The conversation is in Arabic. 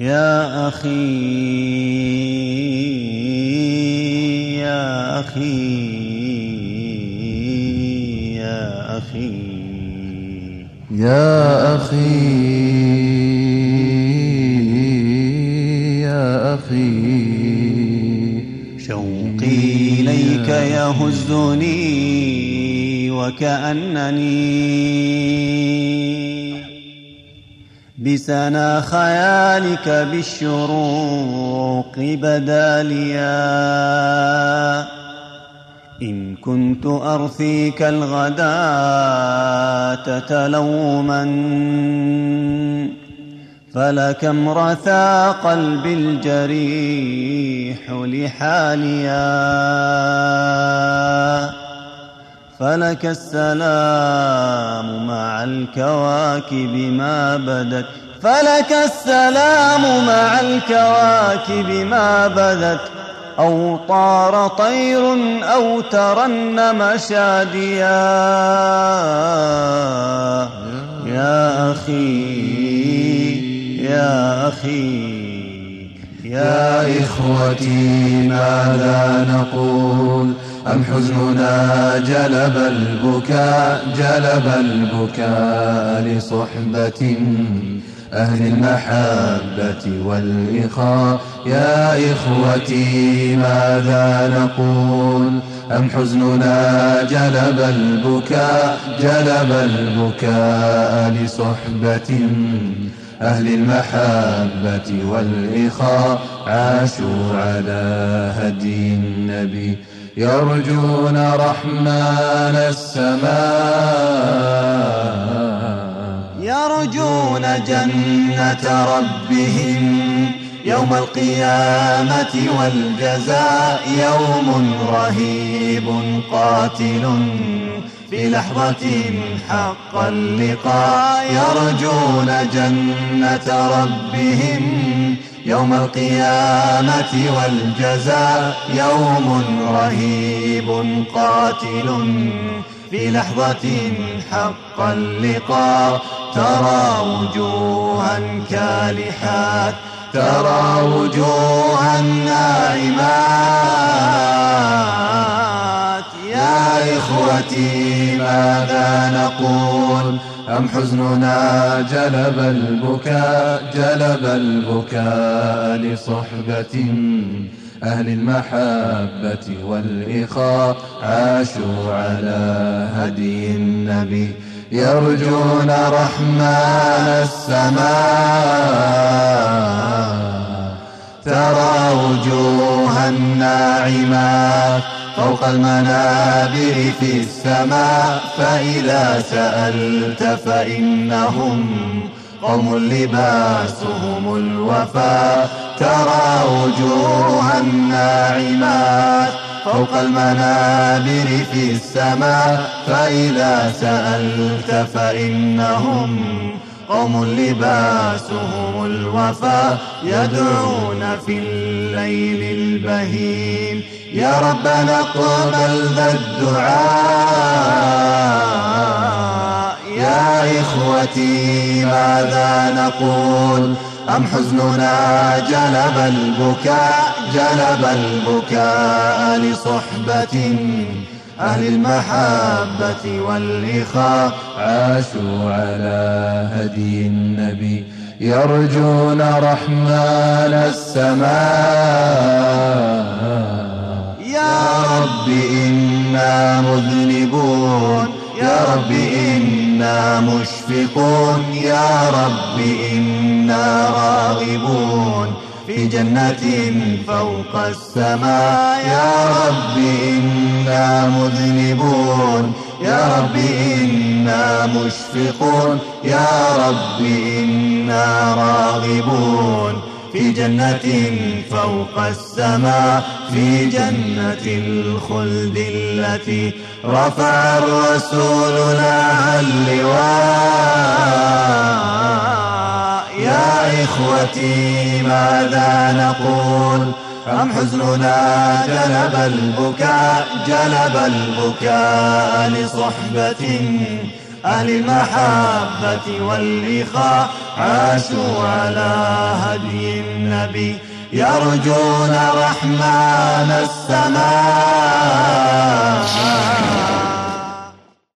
يا أخي يا أخي يا أخي. يا أخي يا أخي. شوقي إليك يهزني وكأنني بسنا خيالك بالشروق بداليا. إن كنت أرثيك الغداة تلوما فلكم رثى قلبي الجريح لحاليا. فلك السلام مع الكواكب ما بدت. فلك السلام مع الكواكب ما بدت. أو طار طير أو ترنم شاديا يا أخي يا أخي يا إخوتي ماذا نقول؟ أم حزننا جلب البكاء جلب البكاء لصحبة أهل المحبة والإخاء. يا إخوتي ماذا نقول؟ أم حزننا جلب البكاء جلب البكاء لصحبة أهل المحبة والإخاء. عاشوا على هدي النبي. يرجون رحمن السماء. يرجون جنة ربهم يوم القيامة والجزاء يوم رهيب قاتل في لحظة حق اللقاء. يرجون جنة ربهم يوم القيامة والجزاء يوم رهيب قاتل في لحظة حق اللقاء. ترى وجوها كالحات ترى وجوها ناعمات أم حزننا جلب البكاء جلب البكاء لصحبة أهل المحبة والإخاء. عاشوا على هدي النبي. يرجون رحمن السماء. ترى وجوها ناعمات فوق المنابر في السماء فإذا سألت فإنهم قوم لباسهم الوفاء. ترى وجوها ناعمات فوق المنابر في السماء فإذا سألت فإنهم قوم لباسهم الوفاء يدعون في الليل البهيم. يا ربنا اقبل ذا الدعاء. يا إخوتي ماذا نقول؟ أم حزننا جلب البكاء جلب البكاء لصحبة أهل المحبة والإخاء عاشوا على هدي النبي. يرجون رحمن السماء. يا رب إنا مذنبون. يا رب إنا مشفقون. يا رب إنا راغبون. في جنة فوق السماء. يا رب إنا مذنبون. يا رب إنا مشفقون. يا رب إنا راغبون. في جنة فوق السماء. في جنة الخلد التي رفع الرسول لها اللواء. يا إخوتي ماذا نقول؟ أم حزننا جلب البكاء جلب البكاء لصحبة أهل المحبة والإخاء. عاشوا على هدي النبي يرجون رحمن السماء.